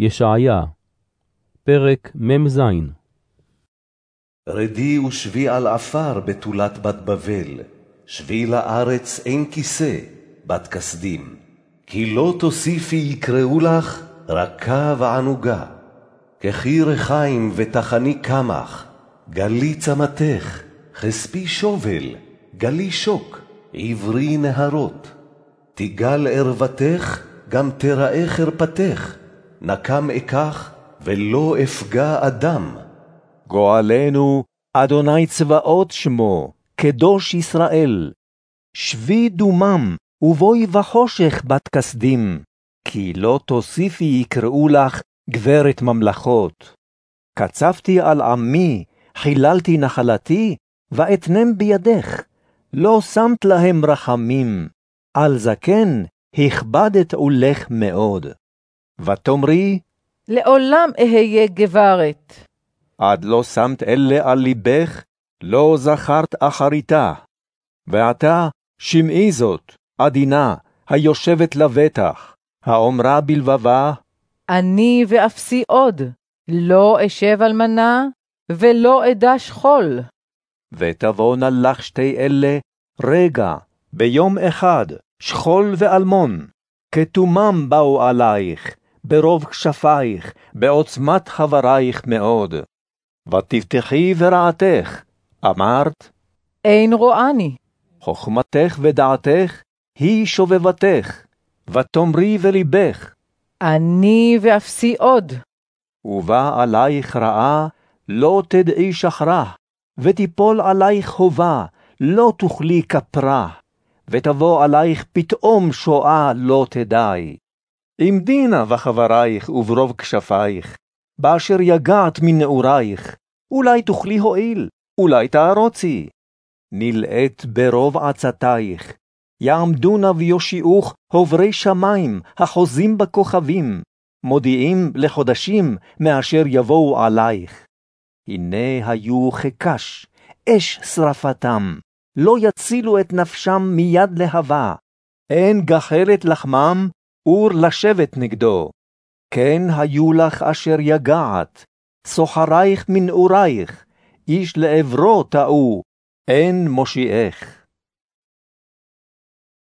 ישעיה, פרק מ"ז רדי ושבי על עפר בתולת בת בבל, שבי לארץ אין כיסא, בת כסדים. כי לא תוסיפי יקראו לך רכה וענוגה. קחי רחיים וטחני קמח, גלי צמתך, חספי שובל, גלי שוק, עברי נהרות. תגל ערוותך, גם תראה חרפתך, נקם אקח, ולא אפגע אדם. גואלנו, אדוני צבאות שמו, קדוש ישראל. שבי דומם, ובואי בחושך בת כסדים, כי לא תוסיפי יקראו לך גברת ממלכות. קצבתי על עמי, חיללתי נחלתי, ואתנם בידך. לא שמת להם רחמים, על זקן הכבדת עולך מאוד. ותאמרי, לעולם אהיה גברת. עד לא שמת אלה על ליבך, לא זכרת אחריתה. ועתה שמעי זאת, עדינה, היושבת לבטח, האומרה בלבבה, אני ואפסי עוד, לא אשב אלמנה, ולא אדע שכול. ותבואנה לך שתי אלה רגע, ביום אחד, שכול ואלמון, כתומם באו עלייך, ברוב כשפייך, בעוצמת חברייך מאוד. ותבטחי ורעתך, אמרת, אין רואני. חוכמתך ודעתך היא שובבתך, ותאמרי ולבך, אני ואפסי עוד. ובא עלייך רעה, לא תדעי שחרה, ותיפול עלייך חובה, לא תוכלי כפרה, ותבוא עלייך פתאום שואה לא תדעי. עמדי נא בחברייך וברוב כשפייך, באשר יגעת מנעורייך, אולי תוכלי הועיל, אולי תערוצי. נלאת ברוב עצתייך, יעמדו נא ויושיעוך הוברי שמים, החוזים בכוכבים, מודיעים לחודשים מאשר יבואו עלייך. הנה היו כקש, אש שרפתם, לא יצילו את נפשם מיד להבה. אין גחלת לחמם, אור לשבת נגדו. כן היו לך אשר יגעת, סוחרייך מנעורייך, איש לעברו טעו, אין מושיעך.